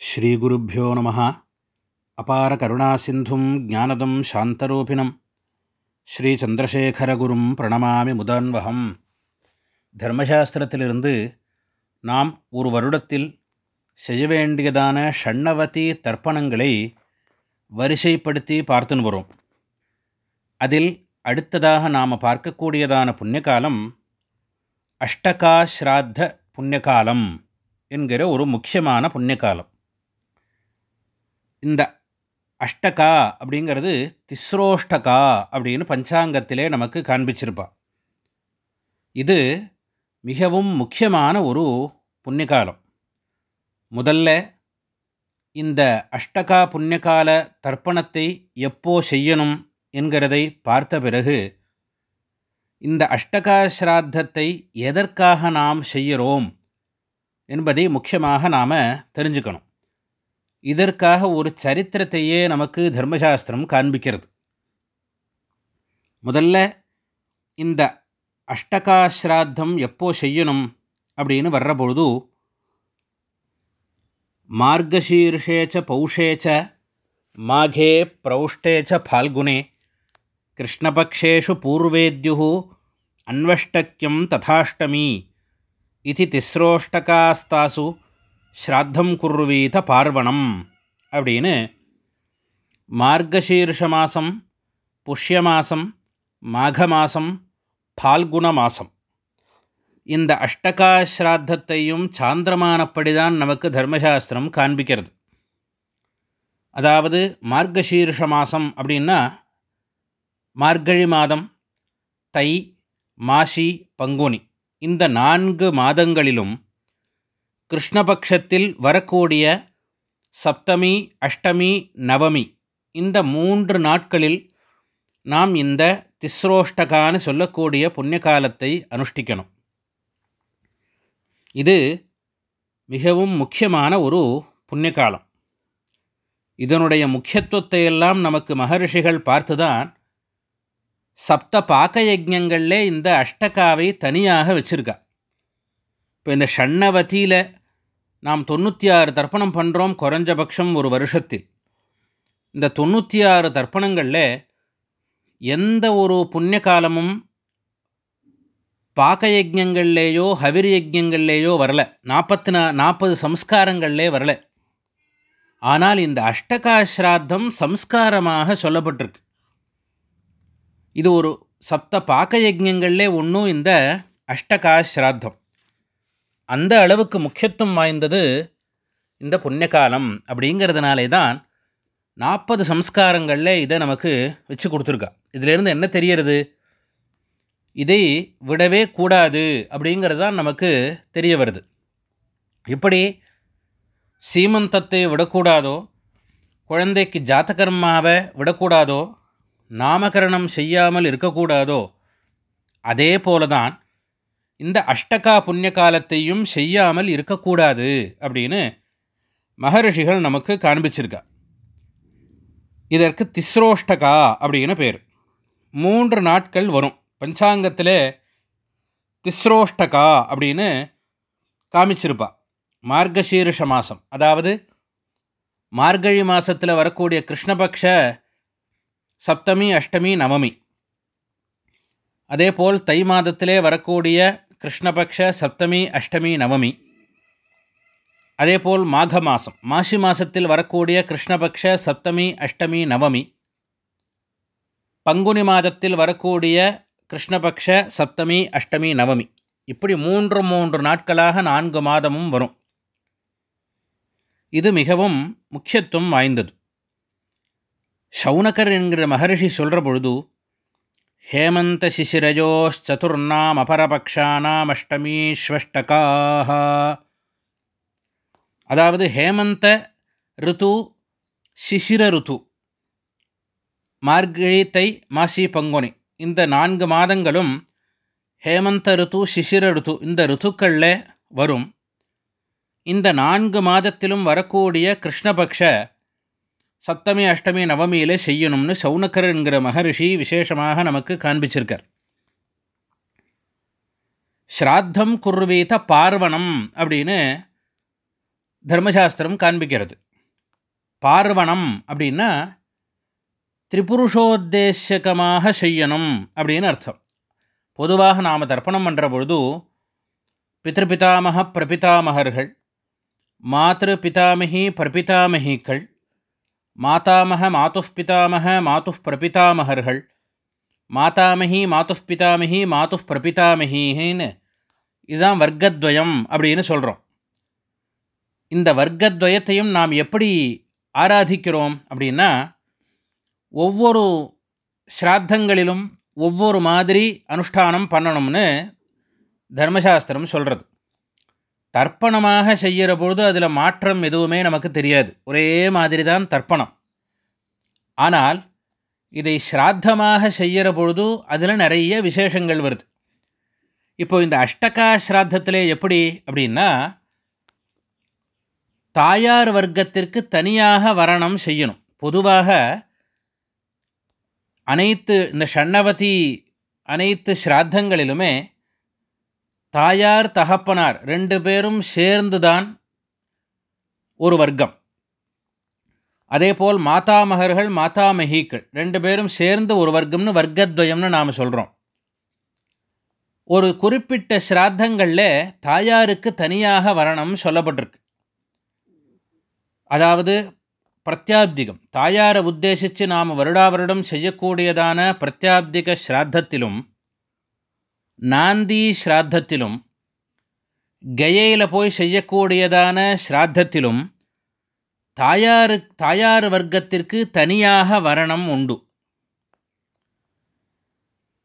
ஸ்ரீகுருப்போ நம. அபார கருணாசிந்தும் ஜானதம் சாந்தரூபிணம். ஸ்ரீச்சந்திரசேகரகுரும் பிரணமாமி முதான்வகம். தர்மசாஸ்திரத்திலிருந்து நாம் ஒரு வருடத்தில் செய்ய வேண்டியதான ஷண்ணவதி தர்ப்பணங்களை வரிசைப்படுத்தி பார்த்துன்னு வரும். அதில் அடுத்ததாக நாம் பார்க்கக்கூடியதான புண்ணியகாலம் அஷ்டகாஸ்ராத்த புண்ணியகாலம் என்கிற ஒரு முக்கியமான புண்ணியகாலம். இந்த அஷ்டகா அப்படிங்கிறது திஸ்ரோஷ்டகா அப்படின்னு பஞ்சாங்கத்திலே நமக்கு காண்பிச்சிருப்பா. இது மிகவும் முக்கியமான ஒரு புண்ணியகாலம். முதல்ல இந்த அஷ்டகா புண்ணியகால தர்ப்பணத்தை எப்போ செய்யணும் என்கிறதை பார்த்த பிறகு இந்த அஷ்டகா ஸ்ராத்தத்தை எதற்காக நாம் செய்கிறோம் என்பதை முக்கியமாக நாம் தெரிஞ்சுக்கணும். இதற்காக ஒரு சரித்திரத்தையே நமக்கு தர்மசாஸ்திரம் காண்பிக்கிறது. முதல்ல இந்த அஷ்டகாஸ்ராத்தம் எப்போ செய்யணும் அப்படின்னு வர்றபொழுது மார்கசீர்ஷேச்ச பௌஷேச்ச மாகே பிரௌஷ்டேச்ச ஃபால்குனே கிருஷ்ணபக்ஷேஷு பூர்வேத்யு அன்வஷ்டக்கியம் ததாஷ்டமி இது திஸ்ரோஷ்டகாஸ்தாசு ஸ்ராத்தம் குர்வீத பார்வணம் அப்படின்னு மார்கசீர்ஷ மாதம் புஷ்ய மாதம் மாக மாதம் பால்குண மாதம் இந்த அஷ்டகா ஸ்ராத்தத்தையும் நமக்கு தர்மசாஸ்திரம் காண்பிக்கிறது. அதாவது மார்கசீர்ஷ மாதம் அப்படின்னா மார்கழி மாதம் தை மாசி பங்குனி. இந்த நான்கு மாதங்களிலும் கிருஷ்ணபக்ஷத்தில் வரக்கூடிய சப்தமி அஷ்டமி நவமி இந்த மூன்று நாட்களில் நாம் இந்த திஸ்ரோஷ்டகான்னு சொல்லக்கூடிய புண்ணிய காலத்தை அனுஷ்டிக்கணும். இது மிகவும் முக்கியமான ஒரு புண்ணியகாலம். இதனுடைய முக்கியத்துவத்தை எல்லாம் நமக்கு மகரிஷிகள் பார்த்துதான் சப்த பாக்க யஜ்யங்களில் இந்த அஷ்டகாவை தனியாக வச்சுருக்கா. இப்போ இந்த ஷண்ணவதியில் நாம் தொண்ணூற்றி ஆறு தர்ப்பணம் பண்ணுறோம் குறைஞ்சபட்சம் ஒரு வருஷத்தில். இந்த தொண்ணூற்றி ஆறு தர்ப்பணங்களில் எந்த ஒரு புண்ணிய காலமும் பாக்க யஜ்யங்கள்லேயோ ஹவிர் யஜ்யங்கள்லேயோ வரல. நாற்பத்தி நா நாற்பது சம்ஸ்காரங்கள்லே வரல. ஆனால் இந்த அஷ்டகாஸ்ராத்தம் சம்ஸ்காரமாக சொல்லப்பட்டிருக்கு. இது ஒரு சப்த பாக்க யஜ்யங்கள்லே ஒன்றும் இந்த அஷ்டகாஸ்ராத்தம். அந்த அளவுக்கு முக்கியத்துவம் வாய்ந்தது இந்த புண்ணியகாலம் அப்படிங்கிறதுனாலே தான் நாற்பது சம்ஸ்காரங்களில் இதை நமக்கு வச்சு கொடுத்துருக்கா. இதிலேருந்து என்ன தெரியறது? இதை விடவே கூடாது அப்படிங்கிறது தான் நமக்கு தெரிய வருது. இப்படி சீமந்தத்தை விடக்கூடாதோ குழந்தைக்கு ஜாத்தகர்மாவை விடக்கூடாதோ நாமகரணம் செய்யாமல் இருக்கக்கூடாதோ அதே போல தான் இந்த அஷ்டகா புண்ணிய காலத்தையும் செய்யாமல் இருக்கக்கூடாது அப்படின்னு மகரிஷிகள் நமக்கு காண்பிச்சிருக்கா. இதற்கு திஸ்ரோஷ்டகா அப்படின்னு பேர். மூன்று நாட்கள் வரும். பஞ்சாங்கத்தில் திஸ்ரோஷ்டகா அப்படின்னு காமிச்சிருப்பா. மார்கசீருஷ மாதம் அதாவது மார்கழி மாதத்தில் வரக்கூடிய கிருஷ்ணபக்ஷ சப்தமி அஷ்டமி நவமி. அதேபோல் தை மாதத்திலே வரக்கூடிய கிருஷ்ணபக்ஷ சப்தமி அஷ்டமி நவமி. அதேபோல் மாக மாதம் மாசி மாதத்தில் வரக்கூடிய கிருஷ்ணபக்ஷ சப்தமி அஷ்டமி நவமி. பங்குனி மாதத்தில் வரக்கூடிய கிருஷ்ணபக்ஷ சப்தமி அஷ்டமி நவமி. இப்படி மூன்று மூன்று நாட்களாக நான்கு மாதமும் வரும். இது மிகவும் முக்கியத்துவம் வாய்ந்தது. சௌனகர் என்கிற மகரிஷி சொல்கிற பொழுது ஹேமந்த அதாவது ஹேமந்த ரித்து சிசிர ருத்து. மார்கழி மாசி பங்குனி. இந்த நான்கு மாதங்களும் ஹேமந்த ரித்து சிசிர ருத்து இந்த ருத்துக்களில் வரும். இந்த நான்கு மாதத்திலும் வரக்கூடிய கிருஷ்ணபக்ஷ சப்தமி அஷ்டமி நவமியிலே செய்யணும்னு சவுனக்கர் என்கிற மகரிஷி விசேஷமாக நமக்கு காண்பிச்சிருக்கார். ஸ்ராத்தம் குர்வீத பார்வணம் அப்படின்னு தர்மசாஸ்திரம் காண்பிக்கிறது. பார்வணம் அப்படின்னா திரிபுருஷோத்தேசகமாக செய்யணும் அப்படின்னு அர்த்தம். பொதுவாக நாம் தர்ப்பணம் பண்ணுற பொழுது பித்திருபிதாமக பிரபிதாமகர்கள் மாத்திரு பிதாமகி பிரபிதாமகிக்கள் மாதாமக மாத்துஃப் பிதாமக மாத்துஃப் பிரபிதாமகர்கள் மாதாமகி மாத்துஃப் பிதாமகி மாத்துஃப் பிரபிதாமகின்னு இதுதான் வர்க்கத்வயம் அப்படின்னு சொல்கிறோம் இந்த வர்க்கத்வயத்தையும் நாம் எப்படி ஆராதிக்கிறோம் அப்படின்னா ஒவ்வொரு ஸ்ராத்தங்களிலும் ஒவ்வொரு மாதிரி அனுஷ்டானம் பண்ணணும்னு தர்மசாஸ்திரம் சொல்கிறது தர்ப்பணமாக செய்கிற பொழுது அதில் மாற்றம் எதுவுமே நமக்கு தெரியாது. ஒரே மாதிரி தான் தர்ப்பணம். ஆனால் இதை ஸ்ராத்தமாக செய்கிற பொழுது அதில் நிறைய விசேஷங்கள் வருது. இப்போது இந்த அஷ்டகா ஸ்ராத்தத்தில் எப்படி அப்படின்னா தாயார் வர்க்கத்திற்கு தனியாக வரணம் செய்யணும். பொதுவாக அனைத்து இந்த ஷண்ணவதி அனைத்து ஸ்ராத்தங்களிலுமே தாயார் தகப்பனார் ரெண்டு பேரும் சேர்ந்து தான் ஒரு வர்க்கம். அதேபோல் மாதாமகர்கள் மாதாமகிக்கள் ரெண்டு பேரும் சேர்ந்து ஒரு வர்க்கம்னு வர்க்கத்வயம்னு நாம் சொல்கிறோம் ஒரு குறிப்பிட்ட ஸ்ராத்தங்களில் தாயாருக்கு தனியாக வரணம் சொல்லப்பட்டிருக்கு. அதாவது பிரத்யாப்திகம். தாயாரை உத்தேசித்து நாம் வருடா வருடம் செய்யக்கூடியதான பிரத்யாப்திக ஸ்ராத்தத்திலும் நாந்தி ஸ்ராத்தத்திலும் கயையில் போய் செய்யக்கூடியதான ஸ்ராத்தத்திலும் தாயாரு தாயார் வர்க்கத்திற்கு தனியாக வரணம் உண்டு.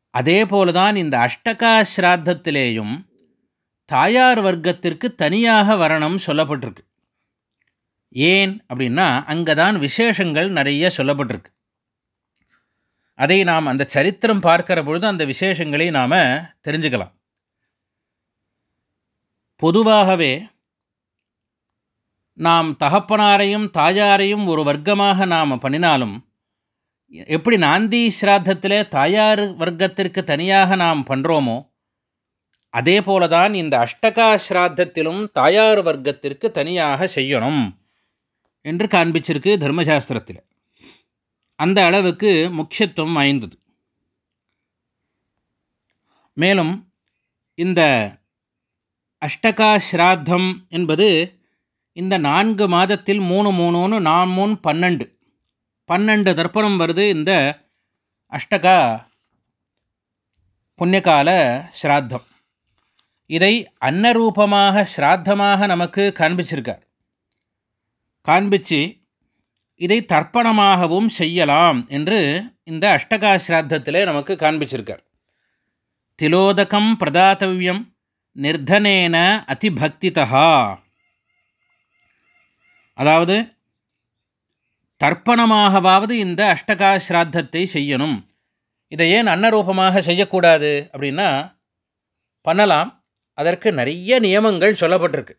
அதே போலதான் இந்த அஷ்டகா ஸ்ராத்தத்திலேயும் தாயார் வர்க்கத்திற்கு தனியாக வரணம் சொல்லப்பட்டிருக்கு. ஏன் அப்படின்னா அங்கே தான் விசேஷங்கள் நிறைய சொல்லப்பட்டிருக்கு. அதை நாம் அந்த சரித்திரம் பார்க்கிற பொழுது அந்த விசேஷங்களை நாம் தெரிஞ்சுக்கலாம். பொதுவாகவே நாம் தகப்பனாரையும் தாயாரையும் ஒரு வர்க்கமாக நாம் பண்ணினாலும் எப்படி நாந்தி ஸ்ராத்தத்தில் தாயார் வர்க்கத்திற்கு தனியாக நாம் பண்ணுறோமோ அதே போல தான் இந்த அஷ்டகா ஸ்ராத்தத்திலும் தாயார் வர்க்கத்திற்கு தனியாக செய்யணும் என்று காண்பிச்சிருக்கு தர்மசாஸ்திரத்தில். அந்த அளவுக்கு முக்கியத்துவம் வாய்ந்தது. மேலும் இந்த அஷ்டகா ஸ்ராத்தம் என்பது இந்த நான்கு மாதத்தில் மூணு மூணுன்னு நான் மூணு பன்னெண்டு. பன்னெண்டு தர்ப்பணம் வருது இந்த அஷ்டகா புண்ணியகால ஸ்ராத்தம். இதை அன்னரூபமாக ஸ்ராத்தமாக நமக்கு காண்பிச்சிருக்கார். காண்பிச்சு இதை தர்ப்பணமாகவும் செய்யலாம் என்று இந்த அஷ்டகா ஸ்ராத்தத்திலே நமக்கு காண்பிச்சிருக்கார். திலோதகம் பிரதாத்தவியம் நிர்தனேன அதிபக்திதா அதாவது தர்ப்பணமாகவாவது இந்த அஷ்டகா ஸ்ராத்தத்தை செய்யணும். இதை ஏன் அன்னரூபமாக செய்யக்கூடாது அப்படின்னா பண்ணலாம். அதற்கு நிறைய நியமங்கள் சொல்லப்பட்டிருக்கு.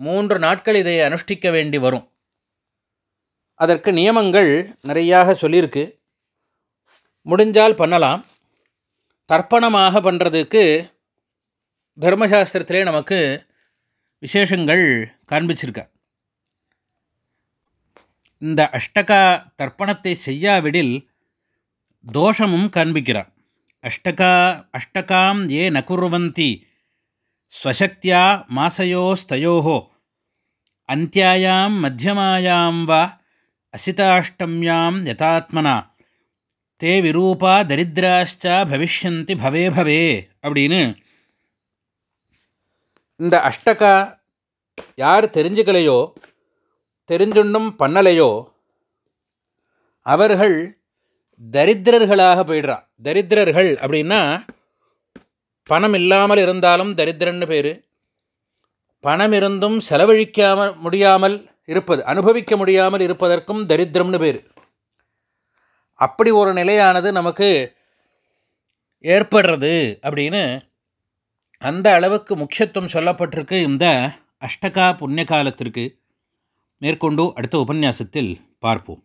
மூன்று நாட்கள் இதை அனுஷ்டிக்க வேண்டி வரும். அதற்கு நியமங்கள் நிறையாக சொல்லியிருக்கு. முடிஞ்சால் பண்ணலாம். தர்ப்பணமாக பண்ணுறதுக்கு தர்மசாஸ்திரத்திலே நமக்கு விசேஷங்கள் காண்பிச்சிருக்க. இந்த அஷ்டகா தர்ப்பணத்தை செய்யாவிடில் தோஷமும் காண்பிக்கிறார். அஷ்டகா அஷ்டகாம் ஏ நகுர்வந்தி ஸ்வசக்தியா மாசயோஸ்தயோ அந்தியாயாம் மத்தியமாயாம் வா அசிதாஷ்டமியாம் யதாத்மனா தே விரூபா தரித்ராஷ்சா பவிஷ்யந்தி பவே பவே அப்படின்னு இந்த அஷ்டகா யார் தெரிஞ்சுக்கலையோ தெரிஞ்சுண்டும் பண்ணலையோ அவர்கள் தரித்திரர்களாக போயிடுறா. தரித்திரர்கள் அப்படின்னா பணம் இல்லாமல் இருந்தாலும் தரித்திரன்னு பேர். பணம் இருந்தும் செலவழிக்காமல் முடியாமல் இருப்பது. அனுபவிக்க முடியாமல் இருப்பதற்கும் தரித்திரம்னு பேர். அப்படி ஒரு நிலையானது நமக்கு ஏற்படுறது அப்படின்னு அந்த அளவுக்கு முக்கியத்துவம் சொல்லப்பட்டிருக்கு இந்த அஷ்டகா புண்ணிய காலத்திற்கு மேற்கொண்டு அடுத்த உபன்யாசத்தில் பார்ப்போம்.